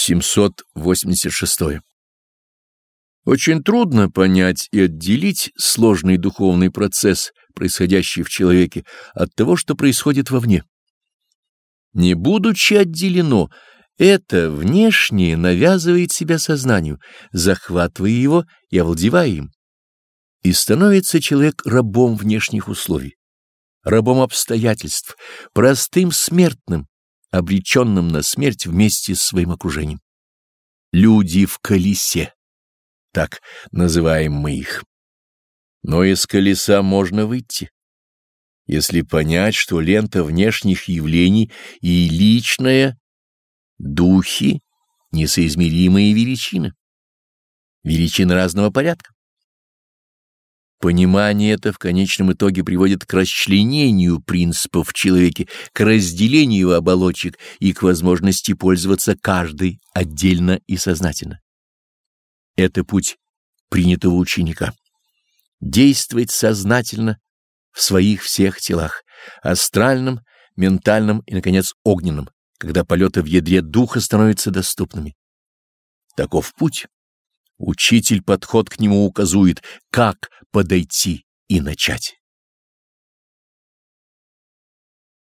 786. Очень трудно понять и отделить сложный духовный процесс, происходящий в человеке, от того, что происходит вовне. Не будучи отделено, это внешнее навязывает себя сознанию, захватывая его и овладевая им. И становится человек рабом внешних условий, рабом обстоятельств, простым смертным, обреченным на смерть вместе с своим окружением. Люди в колесе, так называем мы их. Но из колеса можно выйти, если понять, что лента внешних явлений и личная духи — несоизмеримые величины, величины разного порядка. Понимание это в конечном итоге приводит к расчленению принципов в человеке, к разделению оболочек и к возможности пользоваться каждой отдельно и сознательно. Это путь принятого ученика. Действовать сознательно в своих всех телах, астральном, ментальном и, наконец, огненном, когда полеты в ядре духа становятся доступными. Таков путь. Учитель подход к нему указует, как подойти и начать.